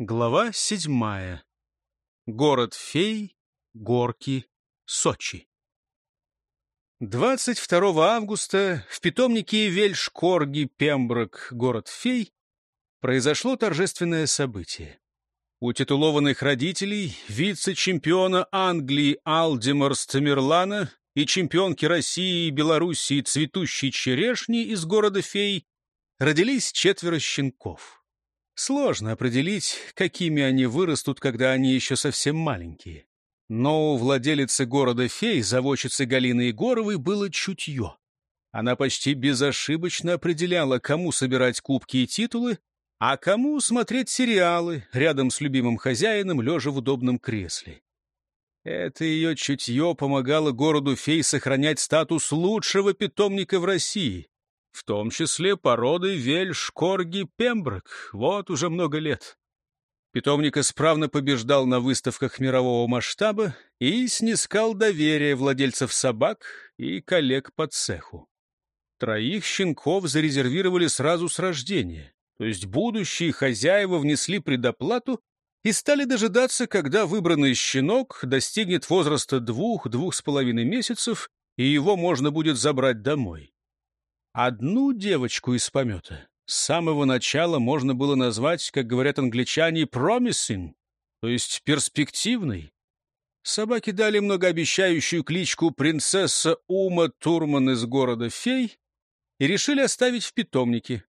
Глава седьмая. Город фей, горки, Сочи. 22 августа в питомнике Вельшкорги, Пемброк, город фей, произошло торжественное событие. У титулованных родителей вице-чемпиона Англии Алдемарс Тамерлана и чемпионки России и Белоруссии цветущей черешни из города фей родились четверо щенков. Сложно определить, какими они вырастут, когда они еще совсем маленькие. Но у владелицы города фей, заводчицы Галины Егоровой, было чутье. Она почти безошибочно определяла, кому собирать кубки и титулы, а кому смотреть сериалы рядом с любимым хозяином, лежа в удобном кресле. Это ее чутье помогало городу фей сохранять статус лучшего питомника в России, в том числе породы Вельш-Корги-Пемброк, вот уже много лет. Питомник исправно побеждал на выставках мирового масштаба и снискал доверие владельцев собак и коллег по цеху. Троих щенков зарезервировали сразу с рождения, то есть будущие хозяева внесли предоплату и стали дожидаться, когда выбранный щенок достигнет возраста двух-двух с половиной месяцев, и его можно будет забрать домой. Одну девочку из помета с самого начала можно было назвать, как говорят англичане, promising, то есть перспективной. Собаки дали многообещающую кличку принцесса Ума Турман из города Фей и решили оставить в питомнике.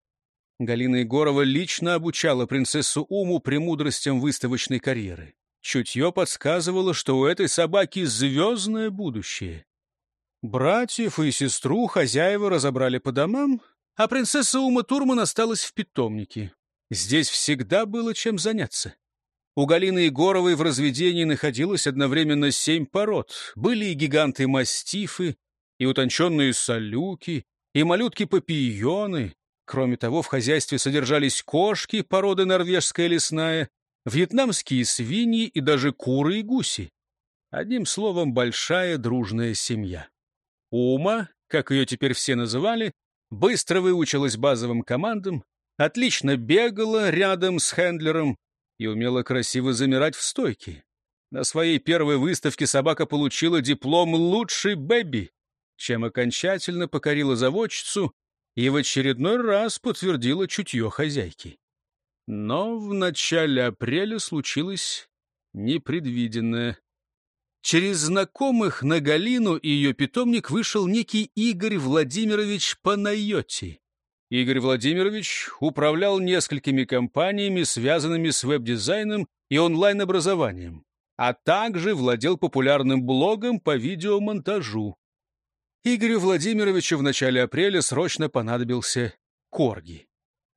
Галина Егорова лично обучала принцессу Уму премудростям выставочной карьеры. Чутье подсказывало, что у этой собаки звездное будущее. Братьев и сестру хозяева разобрали по домам, а принцесса Ума Турман осталась в питомнике. Здесь всегда было чем заняться. У Галины Егоровой в разведении находилось одновременно семь пород. Были и гиганты-мастифы, и утонченные салюки, и малютки-папийоны. Кроме того, в хозяйстве содержались кошки породы норвежская лесная, вьетнамские свиньи и даже куры и гуси. Одним словом, большая дружная семья. Ума, как ее теперь все называли, быстро выучилась базовым командам, отлично бегала рядом с хендлером и умела красиво замирать в стойке. На своей первой выставке собака получила диплом «Лучший Бэби», чем окончательно покорила заводчицу и в очередной раз подтвердила чутье хозяйки. Но в начале апреля случилось непредвиденное. Через знакомых на Галину и ее питомник вышел некий Игорь Владимирович Панайоти. Игорь Владимирович управлял несколькими компаниями, связанными с веб-дизайном и онлайн-образованием, а также владел популярным блогом по видеомонтажу. Игорю Владимировичу в начале апреля срочно понадобился Корги.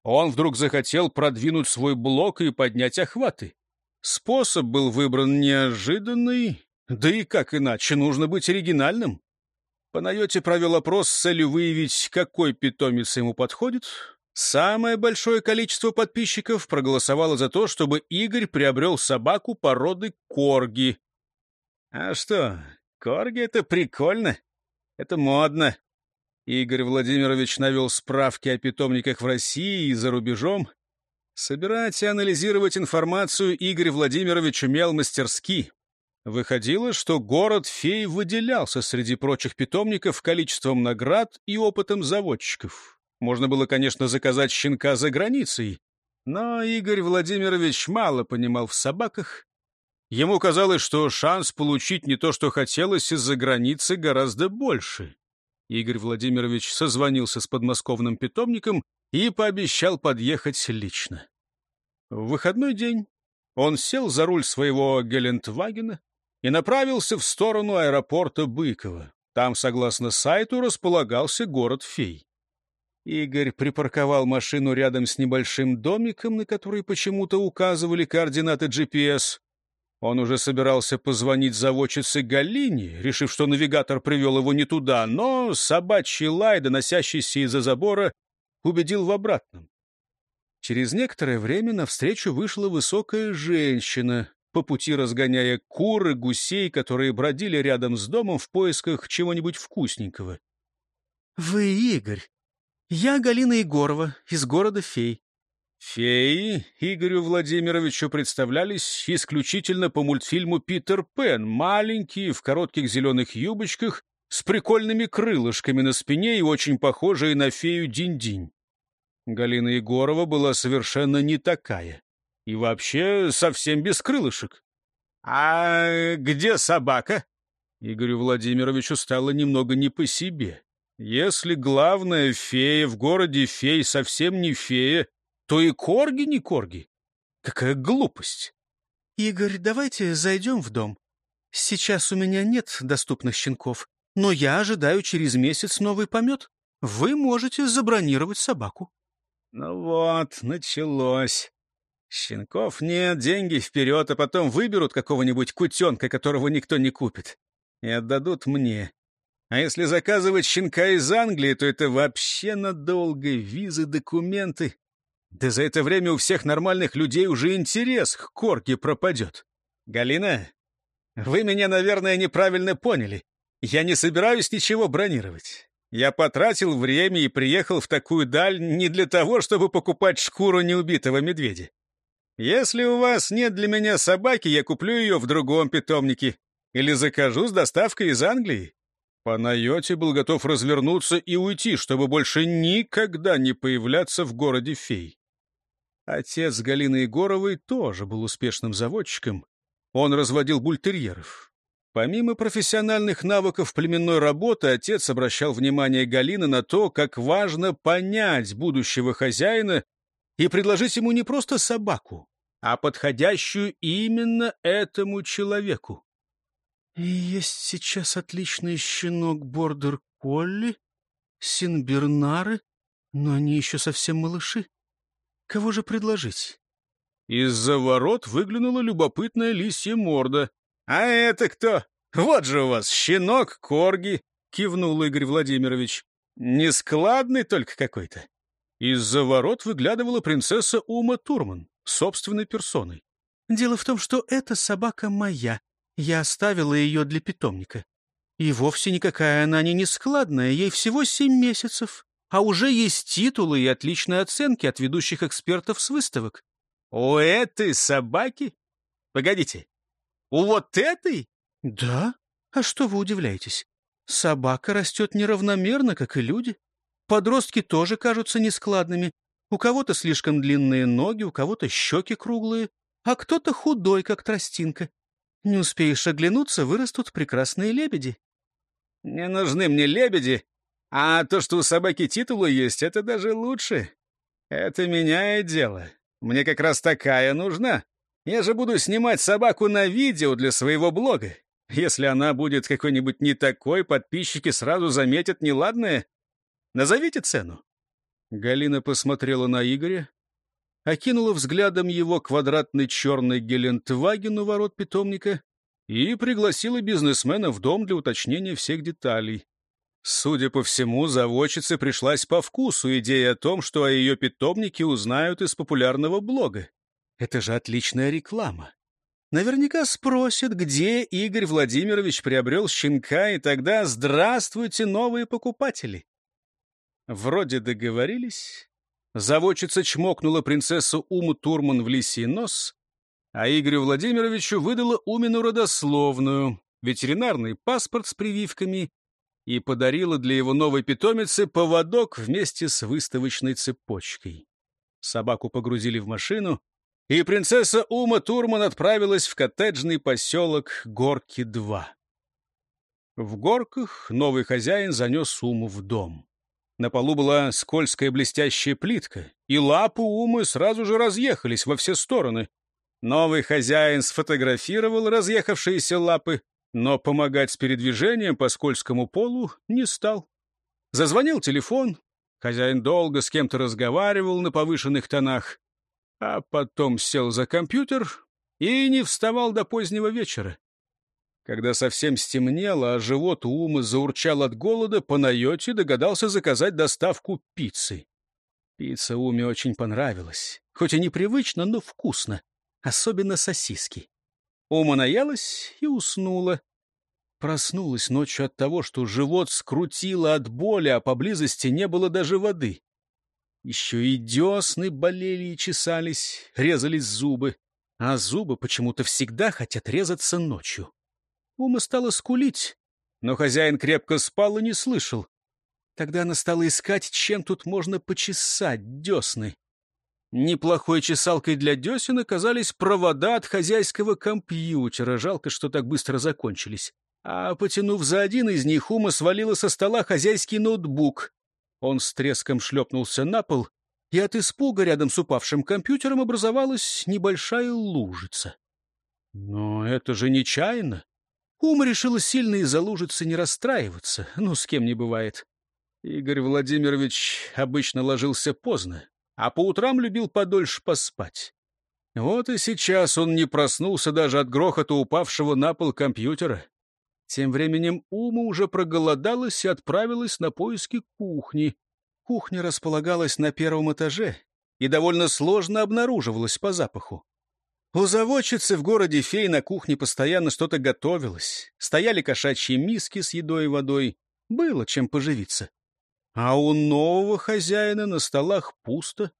Он вдруг захотел продвинуть свой блог и поднять охваты. Способ был выбран неожиданный да и как иначе, нужно быть оригинальным. Панайоти провел опрос с целью выявить, какой питомец ему подходит. Самое большое количество подписчиков проголосовало за то, чтобы Игорь приобрел собаку породы корги. А что, корги — это прикольно, это модно. Игорь Владимирович навел справки о питомниках в России и за рубежом. Собирать и анализировать информацию Игорь Владимирович умел мастерски. Выходило, что город фей выделялся среди прочих питомников количеством наград и опытом заводчиков. Можно было, конечно, заказать щенка за границей, но Игорь Владимирович мало понимал в собаках. Ему казалось, что шанс получить не то, что хотелось, из-за границы гораздо больше. Игорь Владимирович созвонился с подмосковным питомником и пообещал подъехать лично. В выходной день он сел за руль своего Гелендвагена, и направился в сторону аэропорта Быкова. Там, согласно сайту, располагался город Фей. Игорь припарковал машину рядом с небольшим домиком, на который почему-то указывали координаты GPS. Он уже собирался позвонить заводчице Галине, решив, что навигатор привел его не туда, но собачий лай, доносящийся из-за забора, убедил в обратном. Через некоторое время навстречу вышла высокая женщина по пути разгоняя куры, гусей, которые бродили рядом с домом в поисках чего-нибудь вкусненького. — Вы Игорь. Я Галина Егорова из города Фей. Феи Игорю Владимировичу представлялись исключительно по мультфильму «Питер Пен», маленькие, в коротких зеленых юбочках, с прикольными крылышками на спине и очень похожие на фею Динь-Динь. Галина Егорова была совершенно не такая. И вообще совсем без крылышек. «А где собака?» Игорю Владимировичу стало немного не по себе. Если главная фея в городе фей совсем не фея, то и корги не корги. Какая глупость! Игорь, давайте зайдем в дом. Сейчас у меня нет доступных щенков, но я ожидаю через месяц новый помет. Вы можете забронировать собаку. Ну вот, началось. Щенков нет, деньги вперед, а потом выберут какого-нибудь кутенка, которого никто не купит, и отдадут мне. А если заказывать щенка из Англии, то это вообще надолго, визы, документы. Да за это время у всех нормальных людей уже интерес к корке пропадет. Галина, вы меня, наверное, неправильно поняли. Я не собираюсь ничего бронировать. Я потратил время и приехал в такую даль не для того, чтобы покупать шкуру неубитого медведя. Если у вас нет для меня собаки, я куплю ее в другом питомнике или закажу с доставкой из Англии. Панайоти был готов развернуться и уйти, чтобы больше никогда не появляться в городе фей. Отец Галины Егоровой тоже был успешным заводчиком. Он разводил бультерьеров. Помимо профессиональных навыков племенной работы, отец обращал внимание Галины на то, как важно понять будущего хозяина и предложить ему не просто собаку, а подходящую именно этому человеку. Есть сейчас отличный щенок бордер-колли, синбернары, но они еще совсем малыши. Кого же предложить? Из-за ворот выглянула любопытная лисья морда. — А это кто? Вот же у вас щенок Корги! — кивнул Игорь Владимирович. — Нескладный только какой-то. Из-за ворот выглядывала принцесса Ума Турман, собственной персоной. — Дело в том, что эта собака моя, я оставила ее для питомника. И вовсе никакая она не нескладная, ей всего семь месяцев, а уже есть титулы и отличные оценки от ведущих экспертов с выставок. У этой собаки? Погодите, у вот этой? Да? А что вы удивляетесь? Собака растет неравномерно, как и люди. Подростки тоже кажутся нескладными. У кого-то слишком длинные ноги, у кого-то щеки круглые, а кто-то худой, как тростинка. Не успеешь оглянуться, вырастут прекрасные лебеди. Не нужны мне лебеди, а то, что у собаки титулы есть, это даже лучше. Это меняет дело. Мне как раз такая нужна. Я же буду снимать собаку на видео для своего блога. Если она будет какой-нибудь не такой, подписчики сразу заметят неладное. Назовите цену. Галина посмотрела на Игоря, окинула взглядом его квадратный черный Гелендваген у ворот питомника и пригласила бизнесмена в дом для уточнения всех деталей. Судя по всему, заводчице пришлась по вкусу идея о том, что о ее питомнике узнают из популярного блога. Это же отличная реклама. Наверняка спросят, где Игорь Владимирович приобрел щенка, и тогда «Здравствуйте, новые покупатели!» Вроде договорились, Заводчица чмокнула принцессу Уму Турман в лисий нос, а Игорю Владимировичу выдала Умину родословную, ветеринарный паспорт с прививками и подарила для его новой питомицы поводок вместе с выставочной цепочкой. Собаку погрузили в машину, и принцесса Ума Турман отправилась в коттеджный поселок Горки-2. В Горках новый хозяин занес Уму в дом. На полу была скользкая блестящая плитка, и лапы Умы сразу же разъехались во все стороны. Новый хозяин сфотографировал разъехавшиеся лапы, но помогать с передвижением по скользкому полу не стал. Зазвонил телефон, хозяин долго с кем-то разговаривал на повышенных тонах, а потом сел за компьютер и не вставал до позднего вечера. Когда совсем стемнело, а живот у Умы заурчал от голода, по Найоте догадался заказать доставку пиццы. Пицца Уме очень понравилась. Хоть и непривычно, но вкусно. Особенно сосиски. Ума наелась и уснула. Проснулась ночью от того, что живот скрутило от боли, а поблизости не было даже воды. Еще и десны болели и чесались, резались зубы. А зубы почему-то всегда хотят резаться ночью. Ума стала скулить, но хозяин крепко спал и не слышал. Тогда она стала искать, чем тут можно почесать десны. Неплохой чесалкой для десен оказались провода от хозяйского компьютера. Жалко, что так быстро закончились. А потянув за один из них, Ума свалила со стола хозяйский ноутбук. Он с треском шлепнулся на пол, и от испуга рядом с упавшим компьютером образовалась небольшая лужица. Но это же нечаянно. Ума решила сильно из-за не расстраиваться. Ну, с кем не бывает. Игорь Владимирович обычно ложился поздно, а по утрам любил подольше поспать. Вот и сейчас он не проснулся даже от грохота упавшего на пол компьютера. Тем временем Ума уже проголодалась и отправилась на поиски кухни. Кухня располагалась на первом этаже и довольно сложно обнаруживалась по запаху. У заводчицы в городе Фей на кухне постоянно что-то готовилось. Стояли кошачьи миски с едой и водой. Было чем поживиться. А у нового хозяина на столах пусто.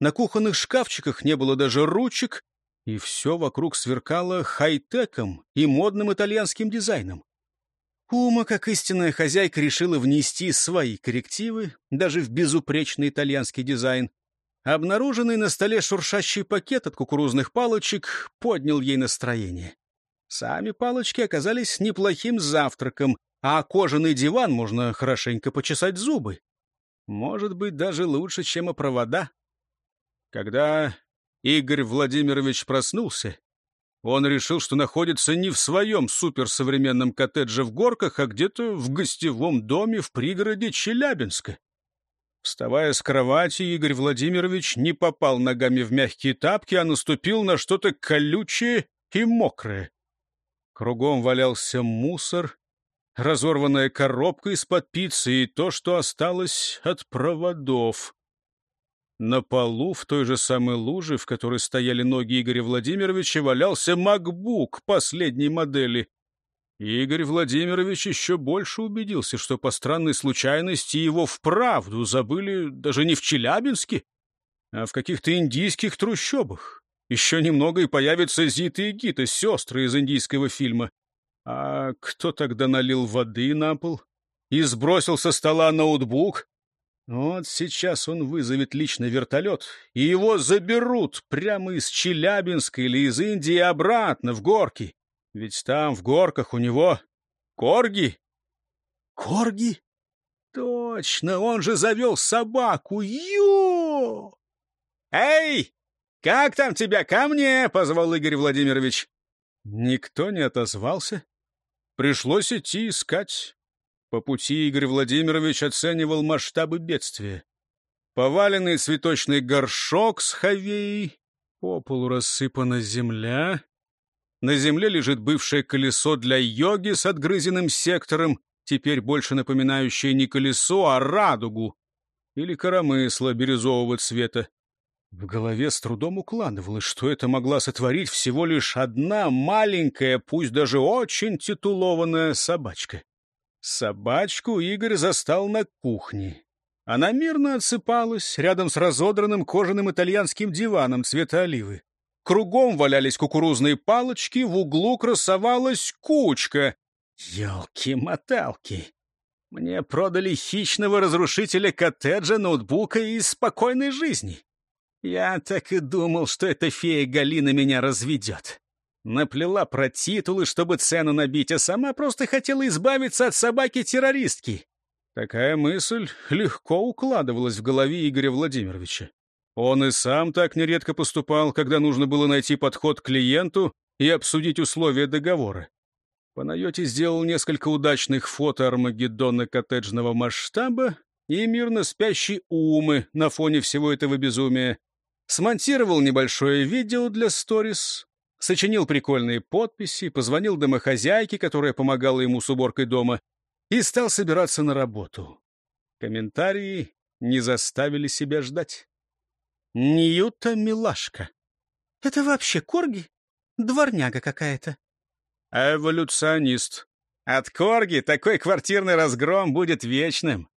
На кухонных шкафчиках не было даже ручек, и все вокруг сверкало хай-теком и модным итальянским дизайном. Ума, как истинная хозяйка, решила внести свои коррективы даже в безупречный итальянский дизайн. Обнаруженный на столе шуршащий пакет от кукурузных палочек поднял ей настроение. Сами палочки оказались неплохим завтраком, а кожаный диван можно хорошенько почесать зубы. Может быть, даже лучше, чем и провода. Когда Игорь Владимирович проснулся, он решил, что находится не в своем суперсовременном коттедже в горках, а где-то в гостевом доме в пригороде Челябинска. Вставая с кровати, Игорь Владимирович не попал ногами в мягкие тапки, а наступил на что-то колючее и мокрое. Кругом валялся мусор, разорванная коробка из-под пиццы и то, что осталось от проводов. На полу, в той же самой луже, в которой стояли ноги Игоря Владимировича, валялся MacBook последней модели. Игорь Владимирович еще больше убедился, что по странной случайности его вправду забыли даже не в Челябинске, а в каких-то индийских трущобах. Еще немного и появятся Зита и Гита, сестры из индийского фильма. А кто тогда налил воды на пол и сбросил со стола ноутбук? Вот сейчас он вызовет лично вертолет, и его заберут прямо из Челябинска или из Индии обратно в горки. Ведь там, в горках, у него корги. Корги? Точно, он же завел собаку. Ю! Эй, как там тебя ко мне? — позвал Игорь Владимирович. Никто не отозвался. Пришлось идти искать. По пути Игорь Владимирович оценивал масштабы бедствия. Поваленный цветочный горшок с хавеей, по полу рассыпана земля. На земле лежит бывшее колесо для йоги с отгрызенным сектором, теперь больше напоминающее не колесо, а радугу или коромысло бирюзового цвета. В голове с трудом укладывалось, что это могла сотворить всего лишь одна маленькая, пусть даже очень титулованная собачка. Собачку Игорь застал на кухне. Она мирно отсыпалась рядом с разодранным кожаным итальянским диваном цвета оливы. Кругом валялись кукурузные палочки, в углу красовалась кучка. Ёлки-моталки! Мне продали хищного разрушителя коттеджа, ноутбука и спокойной жизни. Я так и думал, что эта фея Галина меня разведет. Наплела про титулы, чтобы цену набить, а сама просто хотела избавиться от собаки-террористки. Такая мысль легко укладывалась в голове Игоря Владимировича. Он и сам так нередко поступал, когда нужно было найти подход к клиенту и обсудить условия договора. Панайоти сделал несколько удачных фото Армагеддона коттеджного масштаба и мирно спящей Умы на фоне всего этого безумия, смонтировал небольшое видео для сторис, сочинил прикольные подписи, позвонил домохозяйке, которая помогала ему с уборкой дома, и стал собираться на работу. Комментарии не заставили себя ждать. Ньюта милашка. Это вообще корги? Дворняга какая-то. Эволюционист. От корги такой квартирный разгром будет вечным.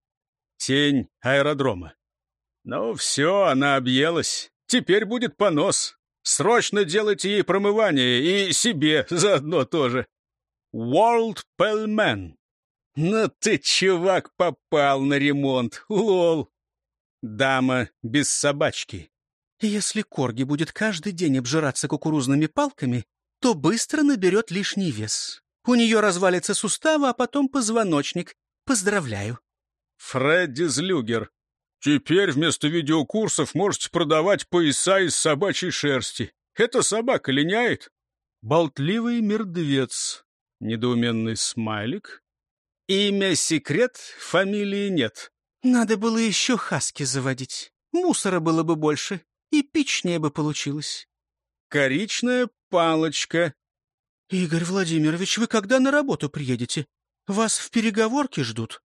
Тень аэродрома. Ну все, она объелась. Теперь будет понос. Срочно делайте ей промывание и себе заодно тоже. World Pellman. Ну ты, чувак, попал на ремонт. Лол. Дама без собачки. Если Корги будет каждый день обжираться кукурузными палками, то быстро наберет лишний вес. У нее развалится суставы, а потом позвоночник. Поздравляю. Фредди Злюгер. Теперь вместо видеокурсов можете продавать пояса из собачьей шерсти. Эта собака линяет. Болтливый мертвец. Недоуменный смайлик. Имя секрет, фамилии нет. Надо было еще хаски заводить. Мусора было бы больше, эпичнее бы получилось. Коричная палочка. Игорь Владимирович, вы когда на работу приедете? Вас в переговорке ждут.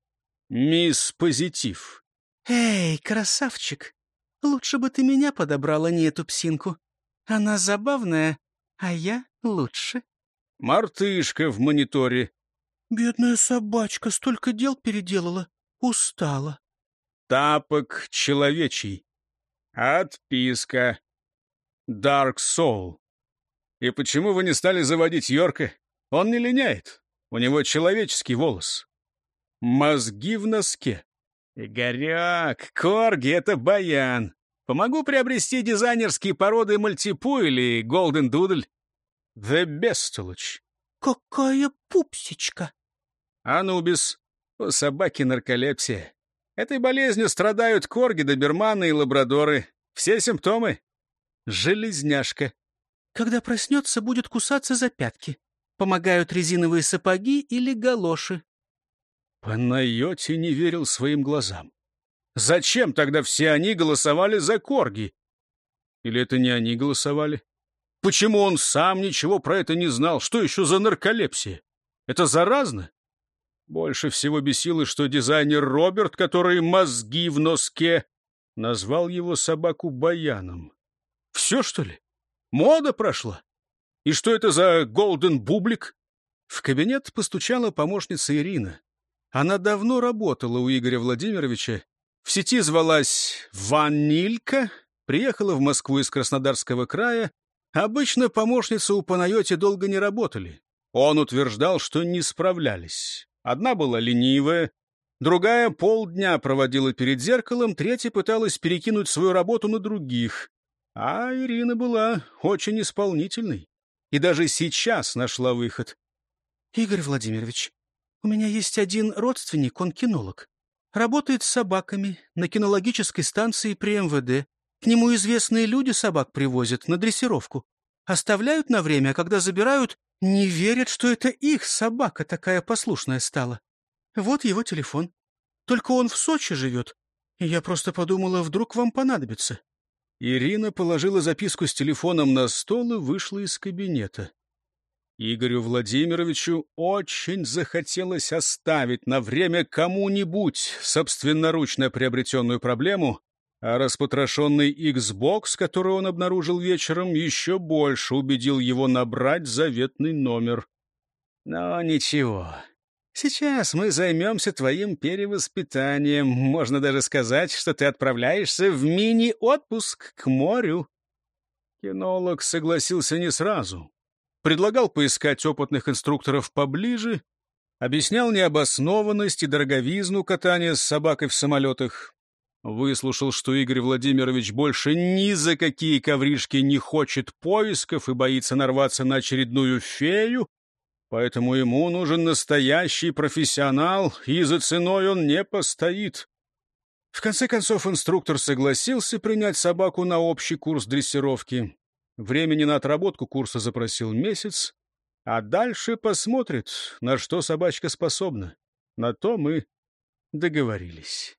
Мисс Позитив. Эй, красавчик, лучше бы ты меня подобрала, не эту псинку. Она забавная, а я лучше. Мартышка в мониторе. Бедная собачка столько дел переделала. Устала. Тапок человечий. Отписка. Dark Soul. И почему вы не стали заводить Йорка? Он не линяет. У него человеческий волос. Мозги в носке. Игорек, Корги — это баян. Помогу приобрести дизайнерские породы мальтипу или голден дудль. The Бестолочь. Какая пупсичка! Анубис. У собаки нарколепсия. Этой болезнью страдают корги, доберманы и лабрадоры. Все симптомы. Железняшка. Когда проснется, будет кусаться за пятки. Помогают резиновые сапоги или галоши. Панайоти не верил своим глазам. Зачем тогда все они голосовали за корги? Или это не они голосовали? Почему он сам ничего про это не знал? Что еще за нарколепсия? Это заразно? Больше всего бесило, что дизайнер Роберт, который мозги в носке, назвал его собаку Баяном. Все, что ли? Мода прошла? И что это за голден бублик? В кабинет постучала помощница Ирина. Она давно работала у Игоря Владимировича. В сети звалась «Ванилька», приехала в Москву из Краснодарского края. Обычно помощницы у Панайоти долго не работали. Он утверждал, что не справлялись. Одна была ленивая, другая полдня проводила перед зеркалом, третья пыталась перекинуть свою работу на других. А Ирина была очень исполнительной и даже сейчас нашла выход. — Игорь Владимирович, у меня есть один родственник, он кинолог. Работает с собаками на кинологической станции при МВД. К нему известные люди собак привозят на дрессировку. Оставляют на время, а когда забирают, не верят, что это их собака такая послушная стала. Вот его телефон. Только он в Сочи живет. Я просто подумала, вдруг вам понадобится. Ирина положила записку с телефоном на стол и вышла из кабинета. Игорю Владимировичу очень захотелось оставить на время кому-нибудь собственноручно приобретенную проблему, а распотрошенный Xbox, который он обнаружил вечером, еще больше убедил его набрать заветный номер. Но ничего, сейчас мы займемся твоим перевоспитанием. Можно даже сказать, что ты отправляешься в мини-отпуск к морю. Кинолог согласился не сразу. Предлагал поискать опытных инструкторов поближе, объяснял необоснованность и дороговизну катания с собакой в самолетах, Выслушал, что Игорь Владимирович больше ни за какие ковришки не хочет поисков и боится нарваться на очередную фею, поэтому ему нужен настоящий профессионал, и за ценой он не постоит. В конце концов, инструктор согласился принять собаку на общий курс дрессировки. Времени на отработку курса запросил месяц, а дальше посмотрит, на что собачка способна. На то мы договорились.